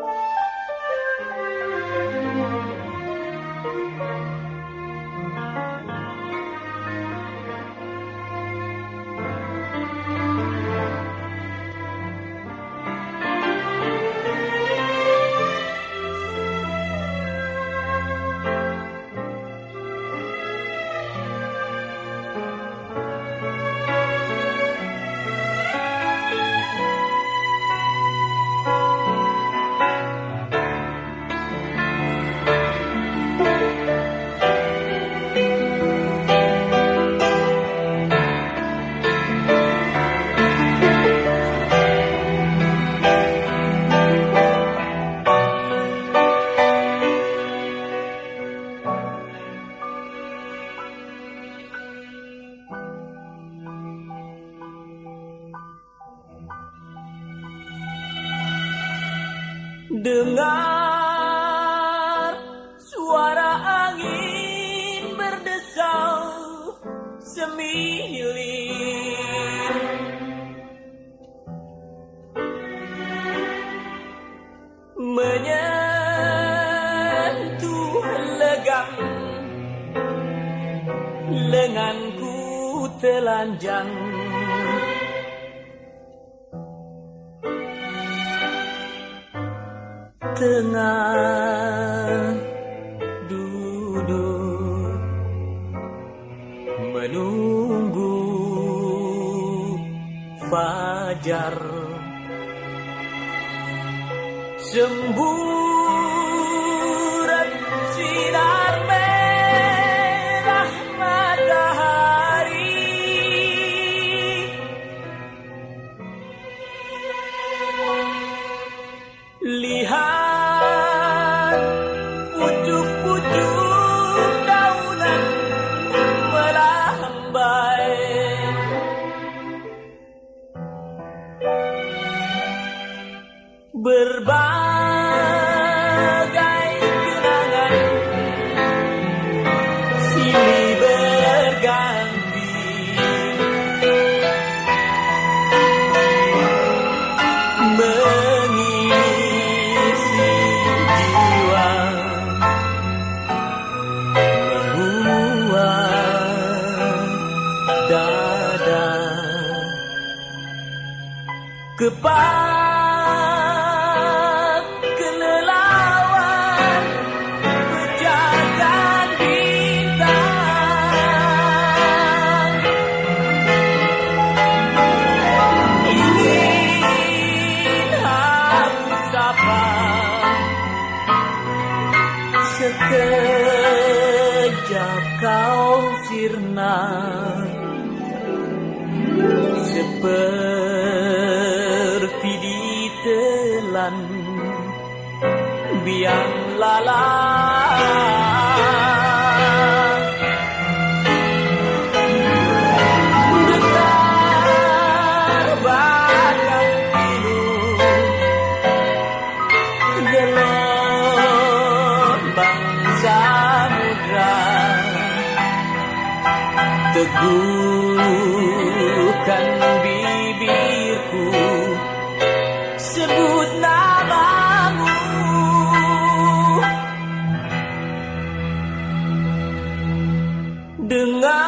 Bye. Dengar suara angin berdesau semilir. Menyentuh legam lenganku telanjang tengah duduk menunggu fajar. Semburat berbagai kenangan. Silih berganti. Mengisi jiwa. Menguat dada. Kepak sekejap kau sirna. Seperti ditelan biang lala teguhkan bibirku. Sebut namamu. Dengar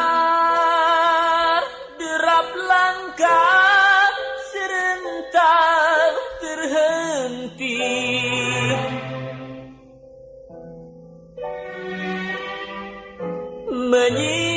derap langkah serentak terhenti. Menyimak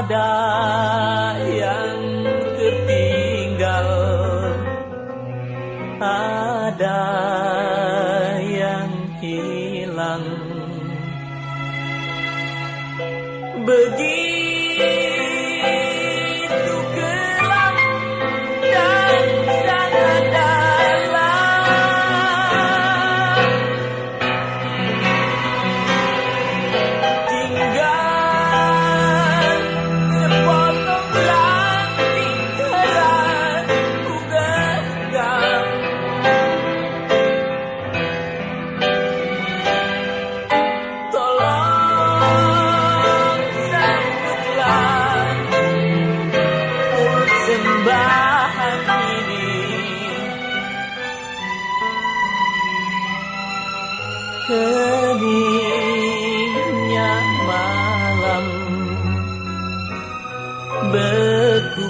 ada yang tertinggal. Ada yang hilang. Begitu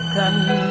bukan